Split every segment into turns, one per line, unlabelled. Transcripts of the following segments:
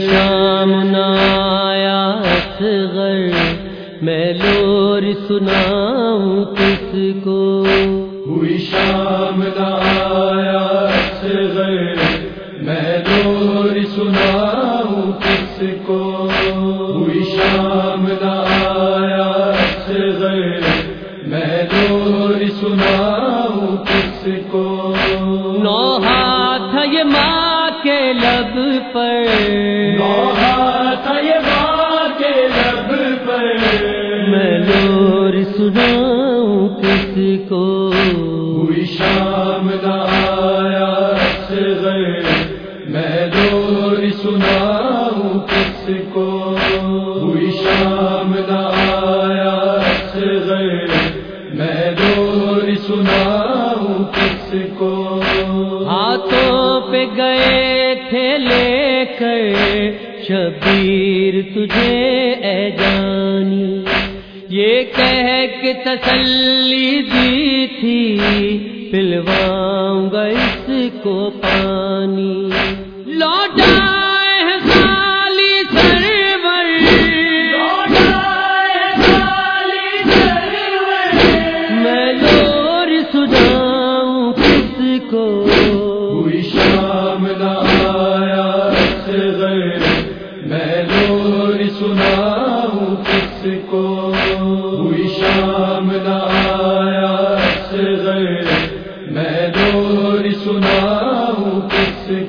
شام میں لور سناؤں کس کو؟
ہوئی شام نایا غر سناؤں کس کو؟ ہوئی شام غر میں لور سناؤں کس کو؟
نوحا تھا یہ ماں کے لب پر۔ سناؤں کس کو؟
ہوئی شام نایا غیر میں دور سناؤں کس کو؟
ہاتھوں پہ گئے تھے لے کر۔ شبیر تجھے اے جانی۔ یہ کہہ کے تسلی دی تھی، پلواؤں گا اس کو پانی۔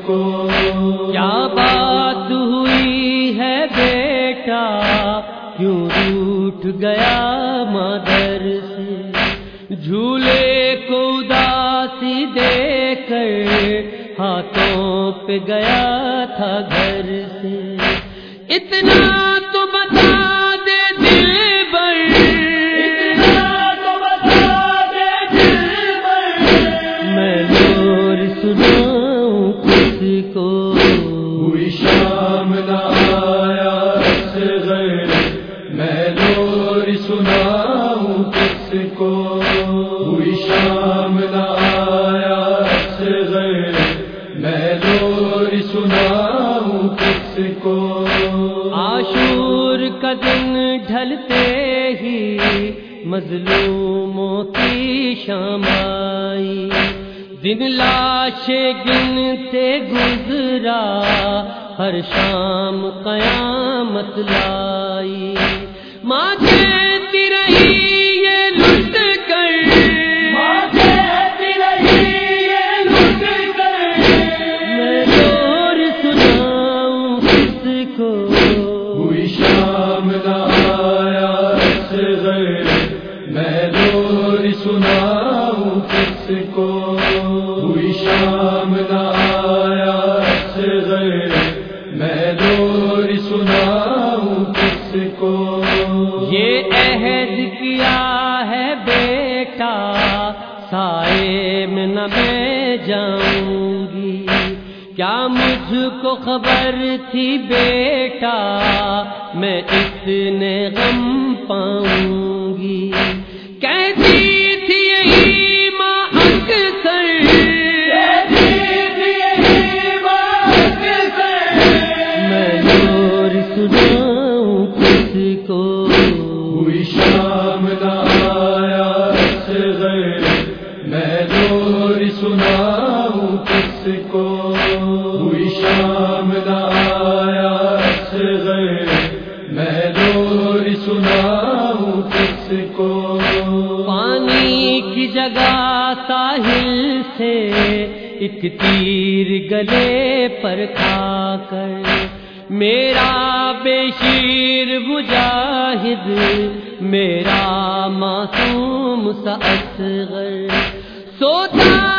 کو۔ کیا بات ہوئی ہے بیٹا؟ کیوں روٹ گیا مادر سے؟ جھولے کو اداسی دے کر ہاتھوں پہ گیا تھا گھر سے۔ اتنا تو بتا
ہوئی شام نایا غیر میں دور سناؤں کس کو۔ ہوئی شام نایا غیر میں دور سناؤں کس کو۔
آشور کا دن ڈھلتے ہی مظلوموں کی شام آئی۔ دن لاشیں گنتے گزرا۔ ہر شام قیامت لائی ماں جی عہد کیا ہے بیٹا سائے میں نہ میں جاؤں گی کیا مجھ کو خبر تھی بیٹا، میں اتنے غم پاؤں گی سناؤں کس کو؟
ہوئی شام نایا غیر۔ میں دور سناؤں کس کو؟
پانی کی جگہ ساحل سے ایک تیر گلے پر کھا کر۔ میرا بے شیر مجاہد، میرا معصوم سا اصغر۔ سوتا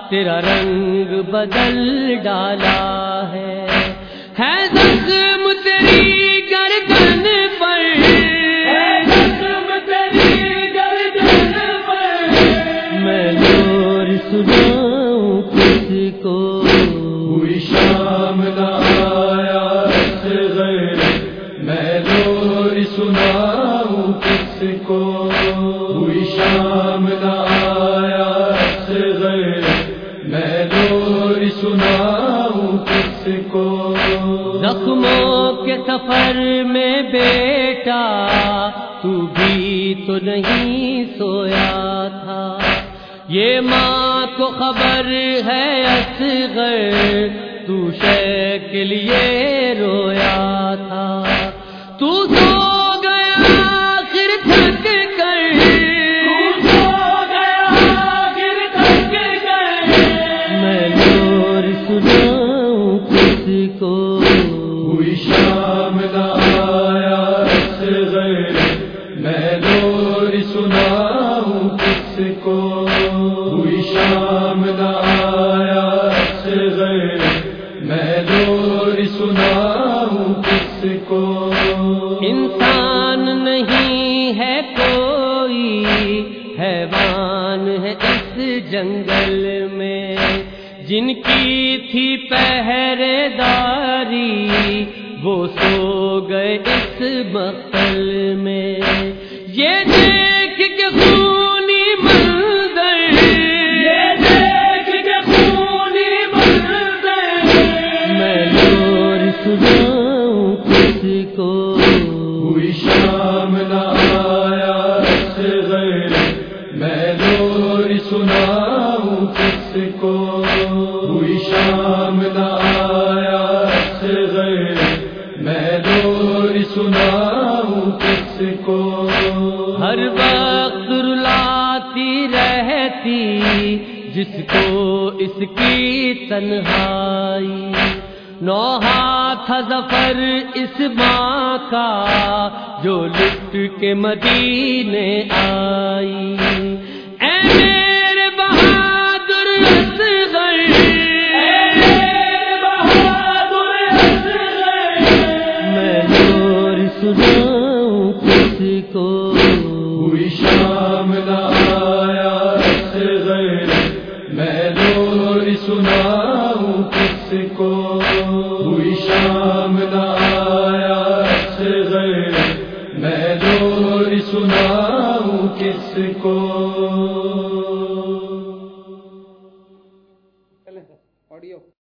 تیرا رنگ بدل ڈالا ہے۔ ہے زخم تیری گردن پر۔ میں نور سناؤں کس کو۔
ہوئی شام نہ آیا غیر میں دوری سناؤں کس کو۔ ہوئی شام نہ سناؤں کس کو؟
زخموں کے سفر میں بیٹا، تو بھی تو نہیں سویا تھا۔ یہ ماں کو خبر ہے اصغر، تو شے کے لیے رویا تھا۔ تو سو میں
دوری سناؤں کس کو؟ ہوئی شام نہ آیا غیر۔ میں دوری سناؤں کس کو؟
انسان نہیں ہے کوئی، حیوان ہے اس جنگل میں۔ جن کی تھی پہرے داری، وہ سو گئے اس مقتل میں۔ یہ دیکھ کے خونی منظر یہ دیکھ کے خونی منظر میں نور سناؤں کس کو؟
ہوئی شام نہ آیا غیر میں دوری سناؤں کس کو؟ ہوئی شام نہ آیا غیر میں سناؤں کس کو؟
ہر وقت رلاتی رہتی، جس کو اس کی تنہائی۔ نوحا تھا ظفر اس ماں کا، جو لٹ کے مدینے آئی۔ اے سناؤں کس کو؟
ہوئی شام نہ آیا غیر میں جو سناؤں کس کو؟